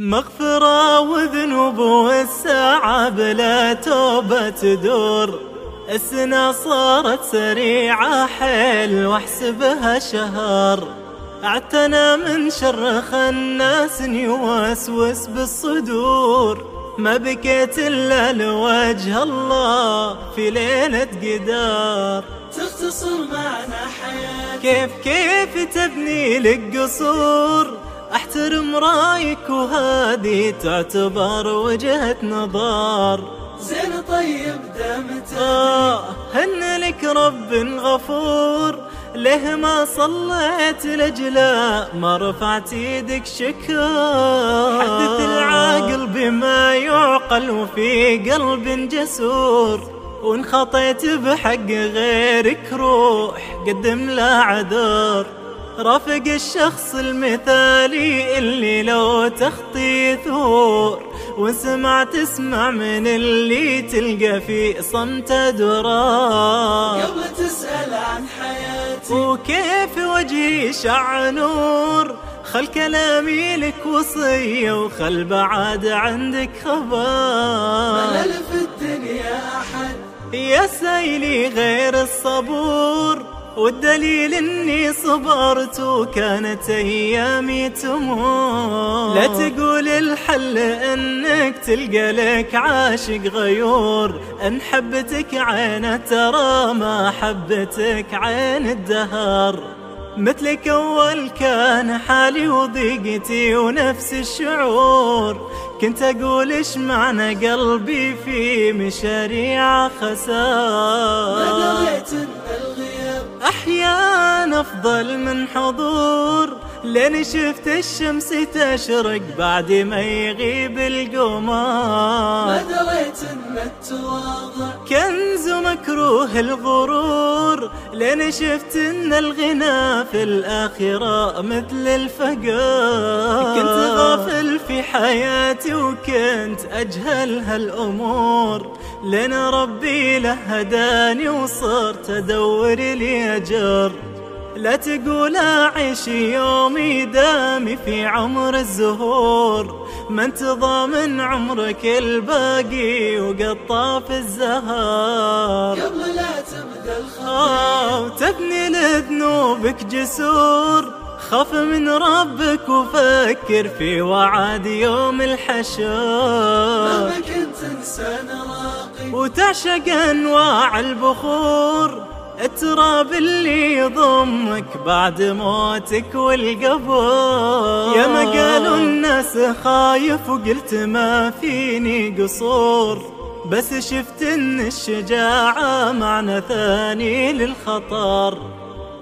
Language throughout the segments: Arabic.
مغفرة وذنوب والساعة بلا توبة تدور. السنة صارت سريعة حيل واحسبها شهر. أعتنى من شر خناس يوسوس بالصدور. ما بكيت إلا لوجه الله في ليلة قدار تختصر معنا حياتي. كيف كيف تبني لك قصور أحترم رأيك وهذه تعتبر وجهة نظر. زين طيب دامت آه هن لك رب غفور. ليه ما صليت لجلا ما رفعت يدك شكر. حدث العاقل بما يعقل وفي قلب جسور. وان خطيت بحق غيرك روح قدم له عذر رافق الشخص المثالي اللي لو تخطي ثور وسمع تسمع من اللي تلقى في صمت درار قبل تسأل عن حياتي. وكيف وجهي شع نور؟ خل كلامي لك وصية وخل بعاد عندك خبر. ملل في الدنيا أحد. يا سايلي غير الصبور والدليل إني صبرت وكانت أيامي تمر. لا تقول الحل إنك تلقى لك عاشق غيور. إن حبتك عينه ترى ما حبتك عين الدهر. مثلك أول كان حالي وضيقتي ونفس الشعور. كنت أقول إيش معنى قلبي في مشاريع ما خسار دريت إن الغياب أحيان أفضل من حضور لين شفت الشمس تشرق بعد ما يغيب ما القمر دريت إن التواضع كنز مكروه الغرور لين شفت إن الغنى في الآخرة مثل الفقر. كنت غافل في حياتي وكنت أجهل هالأمور لين ربي له هداني وصرت أدور لي أجر. لا تقول أعيش يومي دامي في عمر الزهور. ما انت ضامن عمرك الباقي وقطاف الزهر. قبل لا تبدأ الخطيئة آه وتبني لذنوبك جسور. خاف من ربك وفكر في وعد يوم الحشر. مهما كنت إنسان راقي وتعشق أنواع البخور. التراب اللي يضمك بعد موتك والقبر يا ما قالوا الناس خايف وقلت ما فيني قصور. بس شفت إن الشجاعة معنى ثاني للخطر.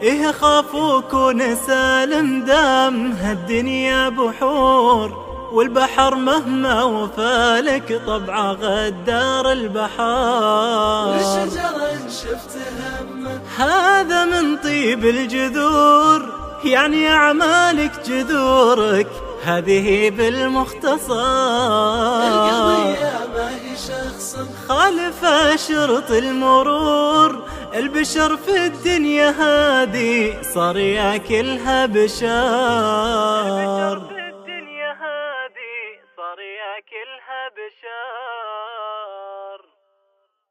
إيه خاف وكون سالم دام هالدنيا بحور والبحر مهما وفالك طبعه غدار البحار. والشجرة شفت همه هذا من طيب الجذور يعني أعمالك جذورك هذه بالمختصر. القضية ما هي شخص. خالف شرط المرور البشر في الدنيا هذه صار ياكلها بشار البشر في الدنيا هذه صار ياكلها بشار